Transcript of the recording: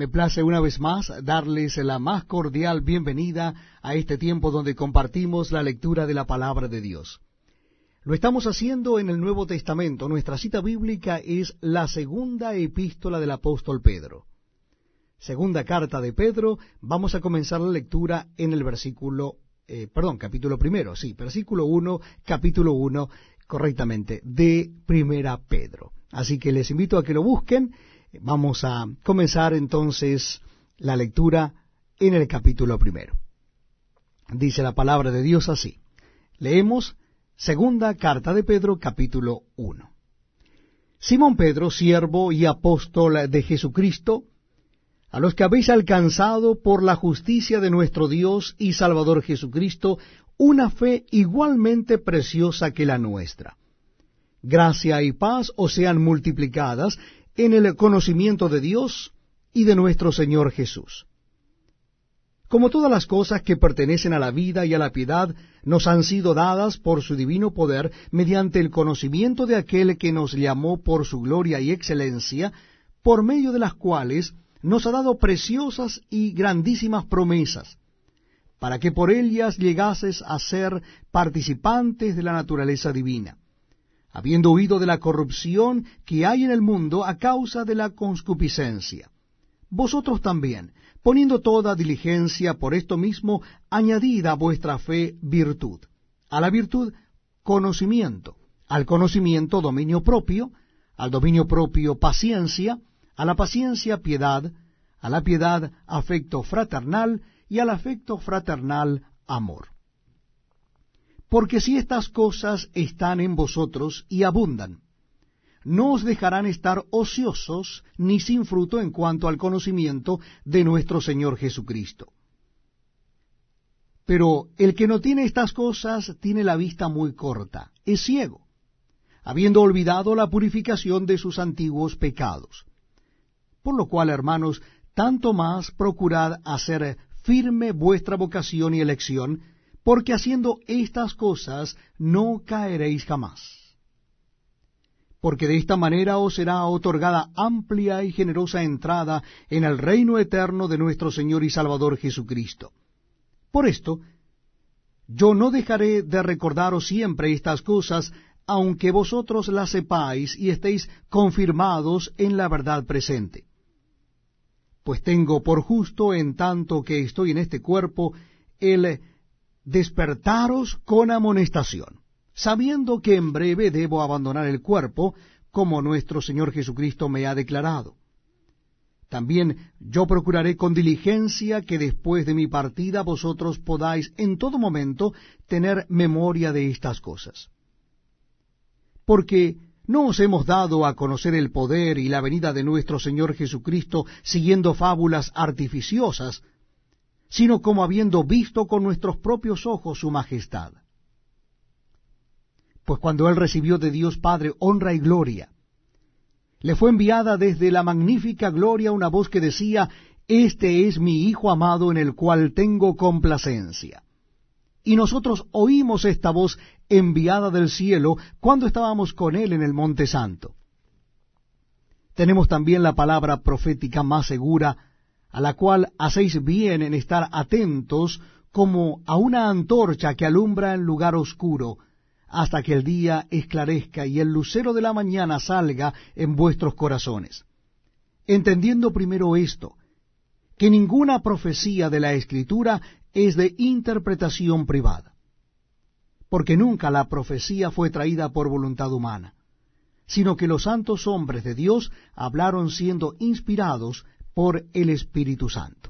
Me place una vez más darles la más cordial bienvenida a este tiempo donde compartimos la lectura de la palabra de Dios. Lo estamos haciendo en el Nuevo Testamento. Nuestra cita bíblica es la segunda epístola del apóstol Pedro. Segunda carta de Pedro, vamos a comenzar la lectura en el versículo, eh, perdón, capítulo primero, sí, versículo uno, capítulo uno, correctamente, de Primera Pedro. Así que les invito a que lo busquen Vamos a comenzar entonces la lectura en el capítulo primero. Dice la palabra de Dios así. Leemos segunda carta de Pedro, capítulo 1. Simón Pedro, siervo y apóstol de Jesucristo, a los que habéis alcanzado por la justicia de nuestro Dios y Salvador Jesucristo una fe igualmente preciosa que la nuestra. Gracia y paz os sean multiplicadas en el conocimiento de Dios y de nuestro Señor Jesús. Como todas las cosas que pertenecen a la vida y a la piedad nos han sido dadas por su divino poder mediante el conocimiento de aquel que nos llamó por su gloria y excelencia, por medio de las cuales nos ha dado preciosas y grandísimas promesas, para que por ellas llegases a ser participantes de la naturaleza divina habiendo huido de la corrupción que hay en el mundo a causa de la conscupiscencia. Vosotros también, poniendo toda diligencia por esto mismo, añadid a vuestra fe virtud, a la virtud conocimiento, al conocimiento dominio propio, al dominio propio paciencia, a la paciencia piedad, a la piedad afecto fraternal. Y al afecto fraternal amor. Porque si estas cosas están en vosotros y abundan, no os dejarán estar ociosos ni sin fruto en cuanto al conocimiento de nuestro Señor Jesucristo. Pero el que no tiene estas cosas tiene la vista muy corta, es ciego, habiendo olvidado la purificación de sus antiguos pecados. Por lo cual, hermanos, tanto más procurad hacer firme vuestra vocación y elección, porque haciendo estas cosas no caeréis jamás. Porque de esta manera os será otorgada amplia y generosa entrada en el reino eterno de nuestro Señor y Salvador Jesucristo. Por esto, yo no dejaré de recordaros siempre estas cosas, aunque vosotros las sepáis y estéis confirmados en la verdad presente. Pues tengo por justo, en tanto que estoy en este cuerpo, el despertaros con amonestación, sabiendo que en breve debo abandonar el cuerpo, como nuestro Señor Jesucristo me ha declarado. También yo procuraré con diligencia que después de mi partida vosotros podáis en todo momento tener memoria de estas cosas. Porque no os hemos dado a conocer el poder y la venida de nuestro Señor Jesucristo siguiendo fábulas artificiosas, sino como habiendo visto con nuestros propios ojos su majestad. Pues cuando él recibió de Dios Padre honra y gloria, le fue enviada desde la magnífica gloria una voz que decía, Este es mi Hijo amado en el cual tengo complacencia. Y nosotros oímos esta voz enviada del cielo cuando estábamos con él en el Monte Santo. Tenemos también la palabra profética más segura, a la cual hacéis bien en estar atentos como a una antorcha que alumbra en lugar oscuro, hasta que el día esclarezca y el lucero de la mañana salga en vuestros corazones. Entendiendo primero esto, que ninguna profecía de la Escritura es de interpretación privada, porque nunca la profecía fue traída por voluntad humana, sino que los santos hombres de Dios hablaron siendo inspirados por el Espíritu Santo.